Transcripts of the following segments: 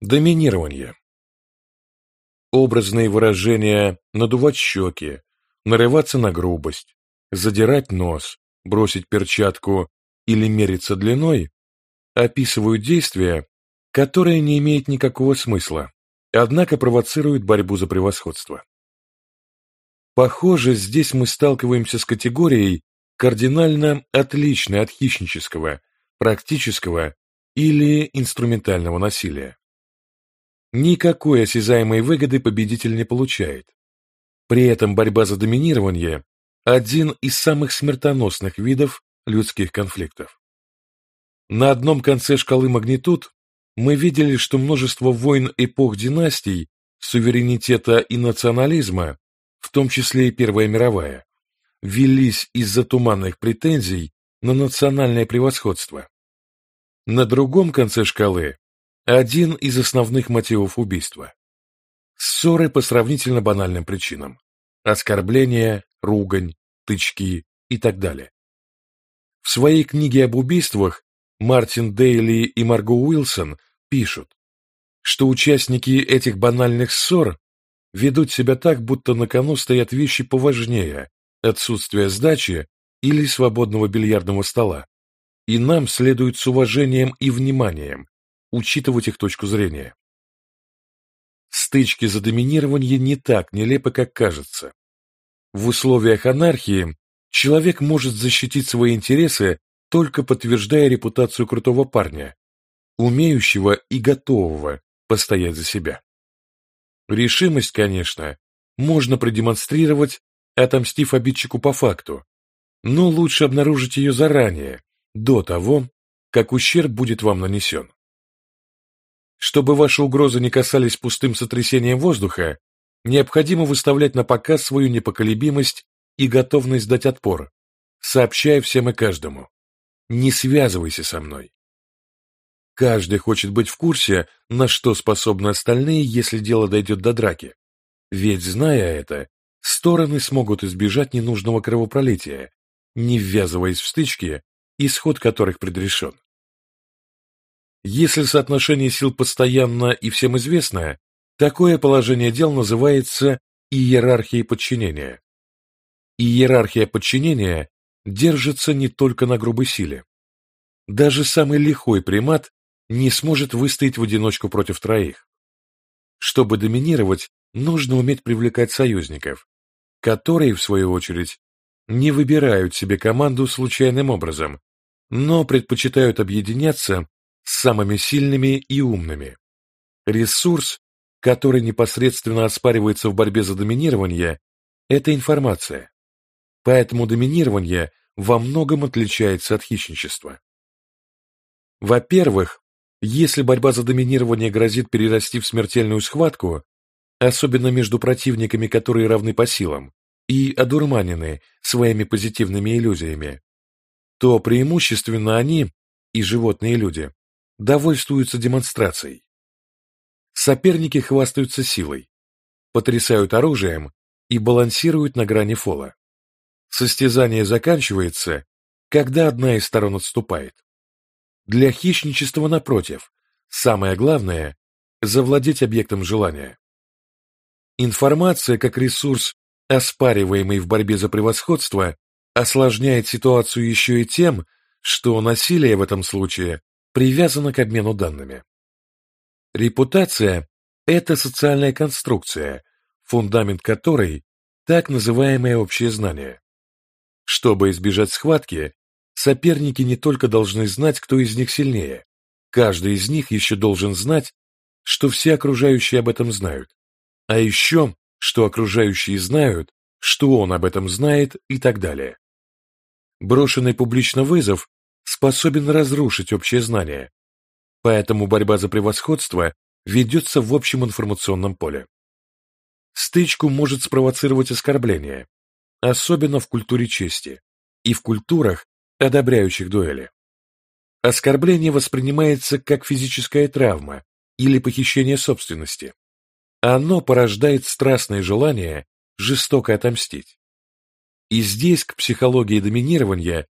Доминирование. Образные выражения «надувать щеки», «нарываться на грубость», «задирать нос», «бросить перчатку» или «мериться длиной» описывают действия, которые не имеют никакого смысла, однако провоцируют борьбу за превосходство. Похоже, здесь мы сталкиваемся с категорией, кардинально отличной от хищнического, практического или инструментального насилия. Никакой осязаемой выгоды победитель не получает. При этом борьба за доминирование – один из самых смертоносных видов людских конфликтов. На одном конце шкалы магнитуд мы видели, что множество войн эпох династий, суверенитета и национализма, в том числе и Первая мировая, велись из-за туманных претензий на национальное превосходство. На другом конце шкалы один из основных мотивов убийства. Ссоры по сравнительно банальным причинам. Оскорбления, ругань, тычки и так далее. В своей книге об убийствах Мартин Дейли и Марго Уилсон пишут, что участники этих банальных ссор ведут себя так, будто на кону стоят вещи поважнее отсутствия сдачи или свободного бильярдного стола, и нам следует с уважением и вниманием учитывать их точку зрения. Стычки за доминирование не так нелепы, как кажется. В условиях анархии человек может защитить свои интересы, только подтверждая репутацию крутого парня, умеющего и готового постоять за себя. Решимость, конечно, можно продемонстрировать, отомстив обидчику по факту, но лучше обнаружить ее заранее, до того, как ущерб будет вам нанесен. Чтобы ваши угрозы не касались пустым сотрясением воздуха, необходимо выставлять на показ свою непоколебимость и готовность дать отпор, сообщая всем и каждому. Не связывайся со мной. Каждый хочет быть в курсе, на что способны остальные, если дело дойдет до драки. Ведь, зная это, стороны смогут избежать ненужного кровопролития, не ввязываясь в стычки, исход которых предрешен. Если соотношение сил постоянно и всем известно, такое положение дел называется иерархией подчинения. Иерархия подчинения держится не только на грубой силе. Даже самый лихой примат не сможет выстоять в одиночку против троих. Чтобы доминировать, нужно уметь привлекать союзников, которые, в свою очередь, не выбирают себе команду случайным образом, но предпочитают объединяться самыми сильными и умными. Ресурс, который непосредственно оспаривается в борьбе за доминирование, это информация. Поэтому доминирование во многом отличается от хищничества. Во-первых, если борьба за доминирование грозит перерасти в смертельную схватку, особенно между противниками, которые равны по силам, и одурманены своими позитивными иллюзиями, то преимущественно они, и животные люди, довольствуются демонстрацией. Соперники хвастаются силой, потрясают оружием и балансируют на грани фола. Состязание заканчивается, когда одна из сторон отступает. Для хищничества, напротив, самое главное – завладеть объектом желания. Информация, как ресурс, оспариваемый в борьбе за превосходство, осложняет ситуацию еще и тем, что насилие в этом случае привязано к обмену данными. Репутация – это социальная конструкция, фундамент которой – так называемое общее знание. Чтобы избежать схватки, соперники не только должны знать, кто из них сильнее, каждый из них еще должен знать, что все окружающие об этом знают, а еще, что окружающие знают, что он об этом знает и так далее. Брошенный публично вызов способен разрушить общее знание, поэтому борьба за превосходство ведется в общем информационном поле. Стычку может спровоцировать оскорбление, особенно в культуре чести и в культурах, одобряющих дуэли. Оскорбление воспринимается как физическая травма или похищение собственности. Оно порождает страстное желание жестоко отомстить. И здесь к психологии доминирования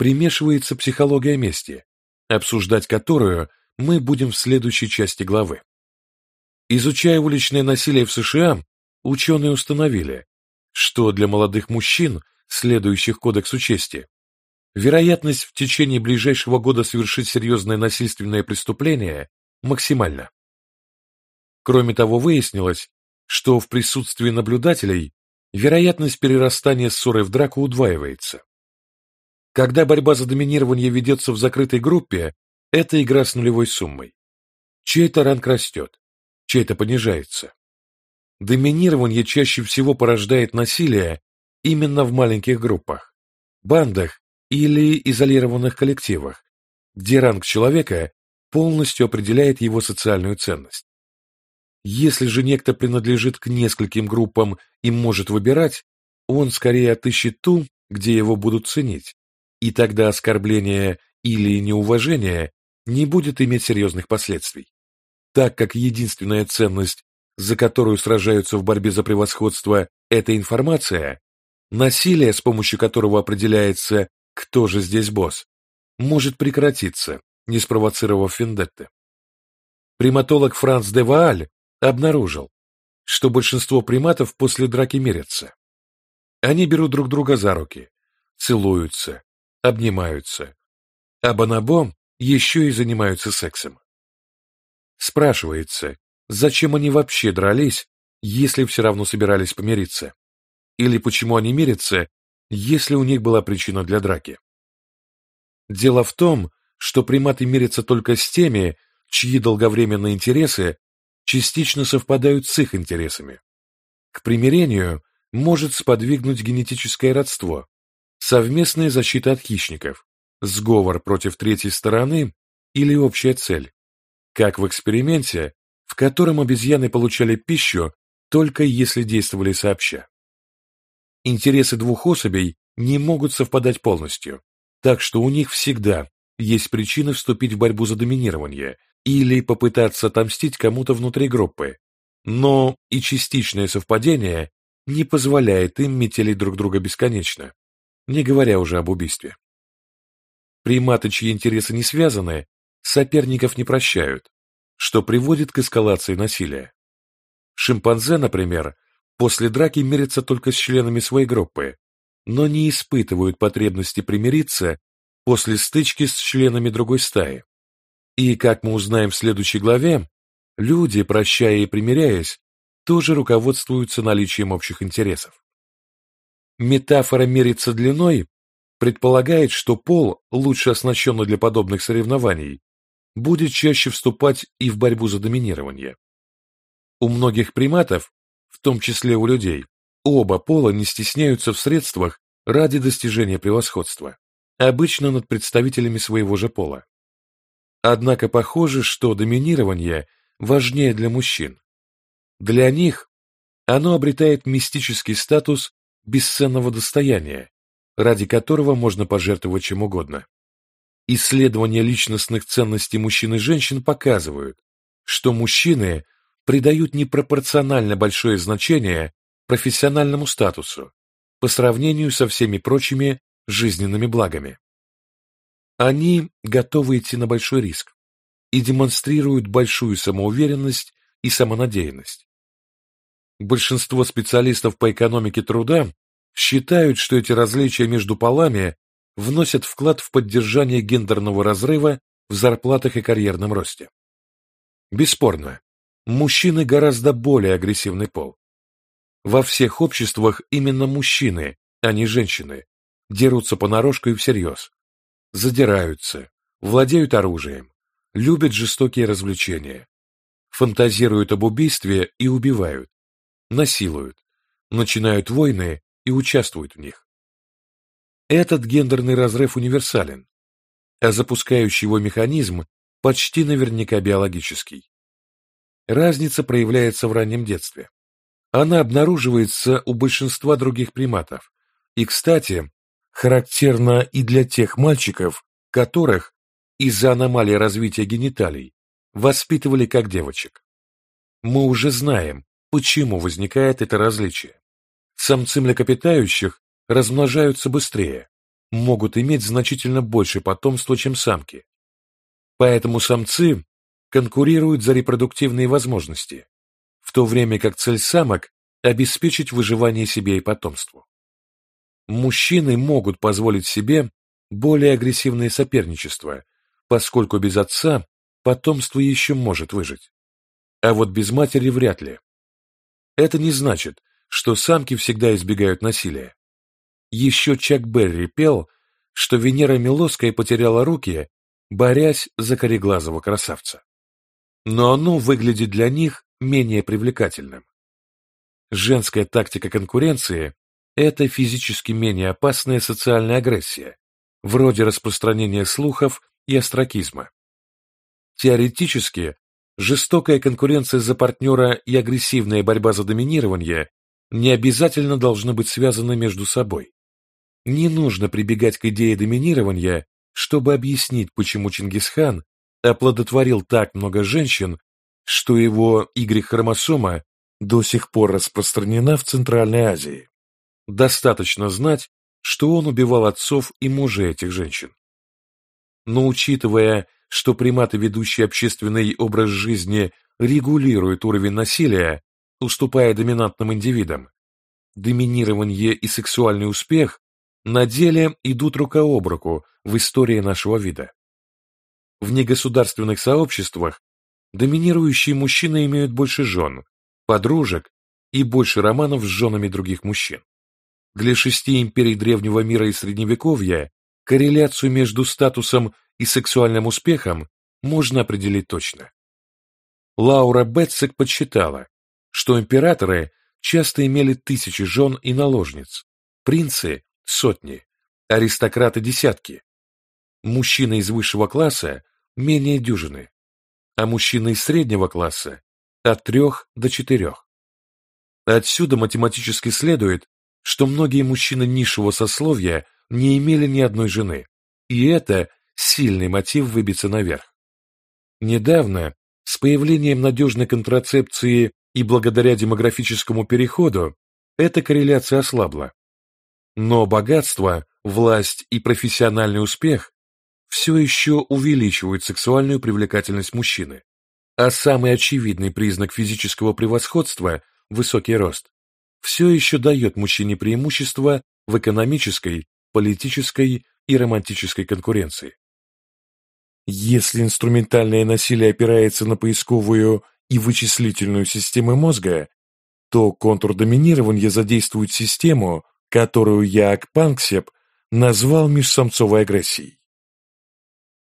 примешивается психология мести, обсуждать которую мы будем в следующей части главы. Изучая уличное насилие в США, ученые установили, что для молодых мужчин, следующих Кодексу чести, вероятность в течение ближайшего года совершить серьезное насильственное преступление максимальна. Кроме того, выяснилось, что в присутствии наблюдателей вероятность перерастания ссоры в драку удваивается. Когда борьба за доминирование ведется в закрытой группе, это игра с нулевой суммой. Чей-то ранг растет, чей-то понижается. Доминирование чаще всего порождает насилие именно в маленьких группах, бандах или изолированных коллективах, где ранг человека полностью определяет его социальную ценность. Если же некто принадлежит к нескольким группам и может выбирать, он скорее отыщет ту, где его будут ценить, и тогда оскорбление или неуважение не будет иметь серьезных последствий. Так как единственная ценность, за которую сражаются в борьбе за превосходство, это информация, насилие, с помощью которого определяется, кто же здесь босс, может прекратиться, не спровоцировав вендетты. Приматолог Франц де Вааль обнаружил, что большинство приматов после драки мирятся. Они берут друг друга за руки, целуются, обнимаются, а бонобом еще и занимаются сексом. Спрашивается, зачем они вообще дрались, если все равно собирались помириться? Или почему они мирятся, если у них была причина для драки? Дело в том, что приматы мирятся только с теми, чьи долговременные интересы частично совпадают с их интересами. К примирению может сподвигнуть генетическое родство, совместная защита от хищников, сговор против третьей стороны или общая цель, как в эксперименте, в котором обезьяны получали пищу только если действовали сообща. Интересы двух особей не могут совпадать полностью, так что у них всегда есть причины вступить в борьбу за доминирование или попытаться отомстить кому-то внутри группы, но и частичное совпадение не позволяет им метелить друг друга бесконечно, не говоря уже об убийстве. Приматы, чьи интересы не связаны, соперников не прощают, что приводит к эскалации насилия. Шимпанзе, например, после драки мирятся только с членами своей группы, но не испытывают потребности примириться после стычки с членами другой стаи. И, как мы узнаем в следующей главе, люди, прощая и примиряясь, тоже руководствуются наличием общих интересов. Метафора «мериться длиной» предполагает, что пол, лучше оснащенный для подобных соревнований, будет чаще вступать и в борьбу за доминирование. У многих приматов, в том числе у людей, оба пола не стесняются в средствах ради достижения превосходства, обычно над представителями своего же пола. Однако похоже, что доминирование важнее для мужчин. Для них оно обретает мистический статус бесценного достояния, ради которого можно пожертвовать чем угодно. Исследования личностных ценностей мужчин и женщин показывают, что мужчины придают непропорционально большое значение профессиональному статусу по сравнению со всеми прочими жизненными благами. Они готовы идти на большой риск и демонстрируют большую самоуверенность и самонадеянность. Большинство специалистов по экономике труда считают, что эти различия между полами вносят вклад в поддержание гендерного разрыва в зарплатах и карьерном росте. Бесспорно, мужчины гораздо более агрессивный пол. Во всех обществах именно мужчины, а не женщины, дерутся понарошку и всерьез, задираются, владеют оружием, любят жестокие развлечения, фантазируют об убийстве и убивают, насилуют, начинают войны и участвуют в них. Этот гендерный разрыв универсален, а запускающий его механизм почти наверняка биологический. Разница проявляется в раннем детстве. Она обнаруживается у большинства других приматов, и, кстати, характерна и для тех мальчиков, которых из-за аномалии развития гениталий воспитывали как девочек. Мы уже знаем, почему возникает это различие. Самцы млекопитающих размножаются быстрее, могут иметь значительно больше потомства, чем самки. Поэтому самцы конкурируют за репродуктивные возможности, в то время как цель самок – обеспечить выживание себе и потомству. Мужчины могут позволить себе более агрессивное соперничество, поскольку без отца потомство еще может выжить. А вот без матери вряд ли. Это не значит, что самки всегда избегают насилия. Еще Чак Берри пел, что Венера Милоская потеряла руки, борясь за кореглазого красавца. Но оно выглядит для них менее привлекательным. Женская тактика конкуренции – это физически менее опасная социальная агрессия, вроде распространения слухов и остракизма. Теоретически, жестокая конкуренция за партнера и агрессивная борьба за доминирование не обязательно должны быть связаны между собой. Не нужно прибегать к идее доминирования, чтобы объяснить, почему Чингисхан оплодотворил так много женщин, что его Y-хромосома до сих пор распространена в Центральной Азии. Достаточно знать, что он убивал отцов и мужей этих женщин. Но учитывая, что приматы, ведущие общественный образ жизни, регулируют уровень насилия, уступая доминантным индивидам, доминирование и сексуальный успех на деле идут рука об руку в истории нашего вида. В негосударственных сообществах доминирующие мужчины имеют больше жен, подружек и больше романов с женами других мужчин. Для шести империй древнего мира и средневековья корреляцию между статусом и сексуальным успехом можно определить точно. Лаура Бетцек подсчитала, что императоры часто имели тысячи жен и наложниц, принцы – сотни, аристократы – десятки. Мужчины из высшего класса – менее дюжины, а мужчины из среднего класса – от трех до четырех. Отсюда математически следует, что многие мужчины низшего сословия не имели ни одной жены, и это сильный мотив выбиться наверх. Недавно, с появлением надежной контрацепции и благодаря демографическому переходу, эта корреляция ослабла. Но богатство, власть и профессиональный успех все еще увеличивают сексуальную привлекательность мужчины, а самый очевидный признак физического превосходства – высокий рост все еще дает мужчине преимущество в экономической, политической и романтической конкуренции. Если инструментальное насилие опирается на поисковую и вычислительную системы мозга, то контур доминирования задействует систему, которую Яак Панксеп назвал межсамцовой агрессией.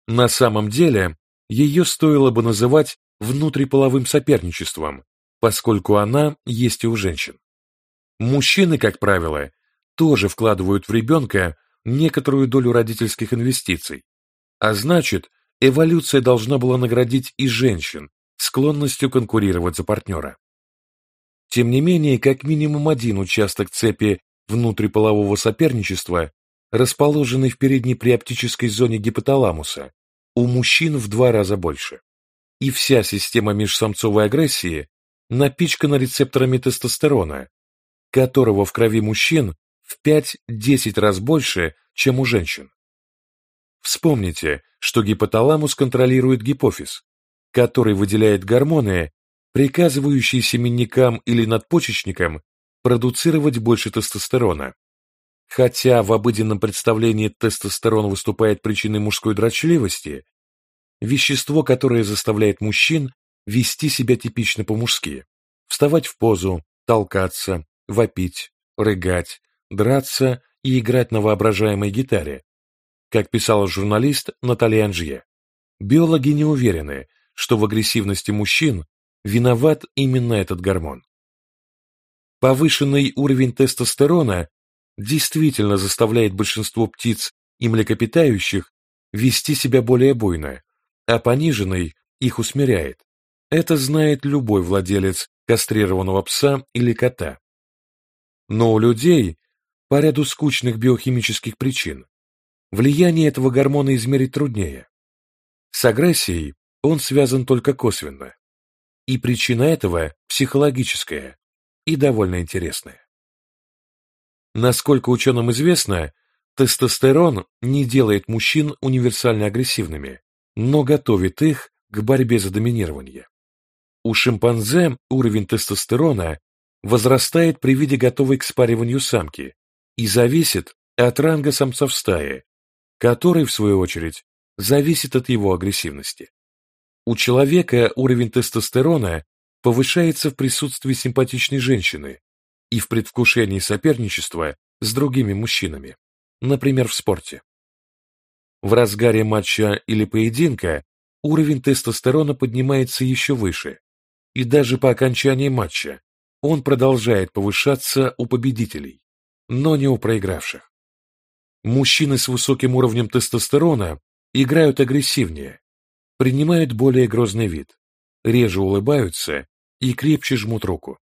На самом деле, ее стоило бы называть внутриполовым соперничеством, поскольку она есть и у женщин. Мужчины, как правило, тоже вкладывают в ребенка некоторую долю родительских инвестиций, а значит, эволюция должна была наградить и женщин склонностью конкурировать за партнера. Тем не менее, как минимум один участок цепи внутриполового соперничества, расположенный в передней приоптической зоне гипоталамуса, у мужчин в два раза больше. И вся система межсамцовой агрессии напичкана рецепторами тестостерона, которого в крови мужчин в 5-10 раз больше, чем у женщин. Вспомните, что гипоталамус контролирует гипофиз, который выделяет гормоны, приказывающие семенникам или надпочечникам продуцировать больше тестостерона. Хотя в обыденном представлении тестостерон выступает причиной мужской дрочливости, вещество, которое заставляет мужчин вести себя типично по-мужски, вставать в позу, толкаться, вопить, рыгать, драться и играть на воображаемой гитаре. Как писала журналист Наталья Анжье, биологи не уверены, что в агрессивности мужчин виноват именно этот гормон. Повышенный уровень тестостерона действительно заставляет большинство птиц и млекопитающих вести себя более буйно, а пониженный их усмиряет. Это знает любой владелец кастрированного пса или кота. Но у людей, по ряду скучных биохимических причин, влияние этого гормона измерить труднее. С агрессией он связан только косвенно. И причина этого психологическая и довольно интересная. Насколько ученым известно, тестостерон не делает мужчин универсально агрессивными, но готовит их к борьбе за доминирование. У шимпанзе уровень тестостерона возрастает при виде готовой к спариванию самки и зависит от ранга самца в стае, который, в свою очередь, зависит от его агрессивности. У человека уровень тестостерона повышается в присутствии симпатичной женщины и в предвкушении соперничества с другими мужчинами, например, в спорте. В разгаре матча или поединка уровень тестостерона поднимается еще выше, и даже по окончании матча он продолжает повышаться у победителей, но не у проигравших. Мужчины с высоким уровнем тестостерона играют агрессивнее, принимают более грозный вид, реже улыбаются и крепче жмут руку.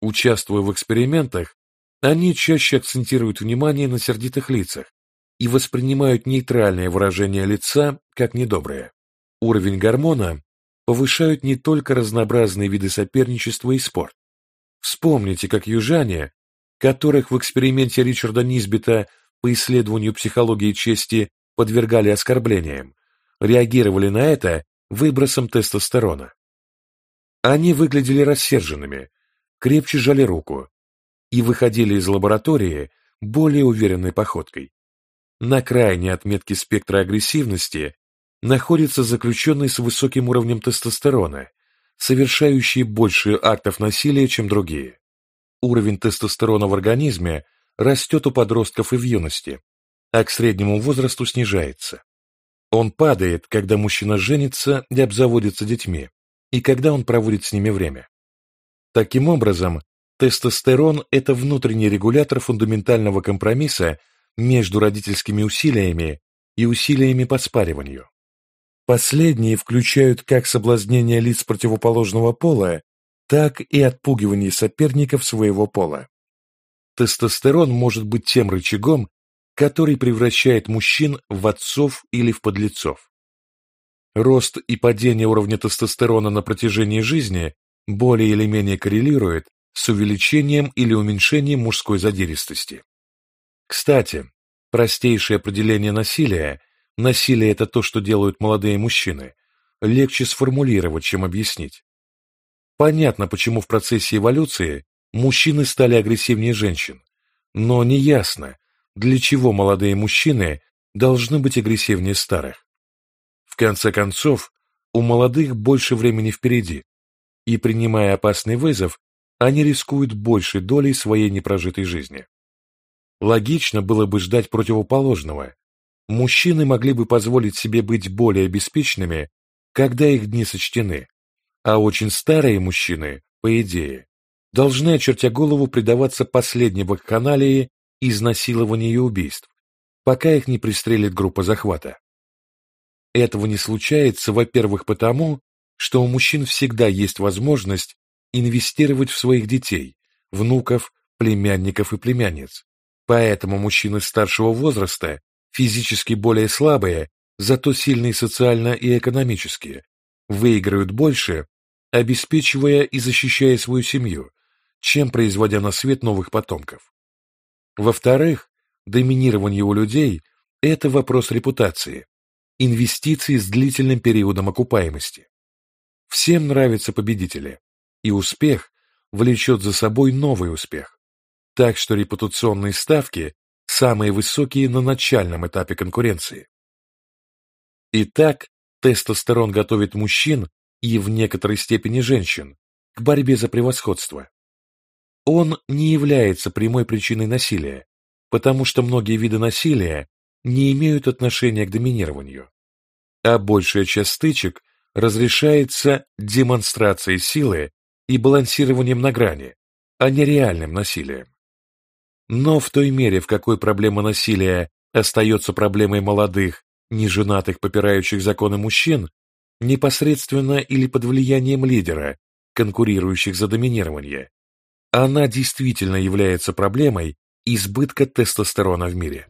Участвуя в экспериментах, они чаще акцентируют внимание на сердитых лицах и воспринимают нейтральное выражение лица как недоброе. Уровень гормона повышают не только разнообразные виды соперничества и спорт. Вспомните, как южане, которых в эксперименте Ричарда Низбита по исследованию психологии чести подвергали оскорблениям, реагировали на это выбросом тестостерона. Они выглядели рассерженными, крепче жали руку и выходили из лаборатории более уверенной походкой. На крайней отметке спектра агрессивности находится заключенный с высоким уровнем тестостерона, совершающий больше актов насилия, чем другие. Уровень тестостерона в организме растет у подростков и в юности, а к среднему возрасту снижается. Он падает, когда мужчина женится и обзаводится детьми, и когда он проводит с ними время. Таким образом, тестостерон – это внутренний регулятор фундаментального компромисса между родительскими усилиями и усилиями по спариванию. Последние включают как соблазнение лиц противоположного пола, так и отпугивание соперников своего пола. Тестостерон может быть тем рычагом, который превращает мужчин в отцов или в подлецов. Рост и падение уровня тестостерона на протяжении жизни более или менее коррелирует с увеличением или уменьшением мужской задиристости. Кстати, простейшее определение насилия «насилие – это то, что делают молодые мужчины» легче сформулировать, чем объяснить. Понятно, почему в процессе эволюции мужчины стали агрессивнее женщин, но неясно, для чего молодые мужчины должны быть агрессивнее старых. В конце концов, у молодых больше времени впереди, и принимая опасный вызов, они рискуют большей долей своей непрожитой жизни. Логично было бы ждать противоположного. Мужчины могли бы позволить себе быть более беспечными, когда их дни сочтены, а очень старые мужчины, по идее, должны, очертя голову, предаваться последней вакханалии изнасилований и убийств, пока их не пристрелит группа захвата. Этого не случается, во-первых, потому, что у мужчин всегда есть возможность инвестировать в своих детей, внуков, племянников и племянниц. Поэтому мужчины старшего возраста, физически более слабые, зато сильные социально и экономически, выиграют больше, обеспечивая и защищая свою семью, чем производя на свет новых потомков. Во-вторых, доминирование у людей – это вопрос репутации, инвестиций с длительным периодом окупаемости. Всем нравятся победители, и успех влечет за собой новый успех. Так что репутационные ставки самые высокие на начальном этапе конкуренции. Итак, тестостерон готовит мужчин и в некоторой степени женщин к борьбе за превосходство. Он не является прямой причиной насилия, потому что многие виды насилия не имеют отношения к доминированию, а большая часть стычек разрешается демонстрацией силы и балансированием на грани, а не реальным насилием. Но в той мере, в какой проблема насилия остается проблемой молодых, неженатых, попирающих законы мужчин, непосредственно или под влиянием лидера, конкурирующих за доминирование, она действительно является проблемой избытка тестостерона в мире.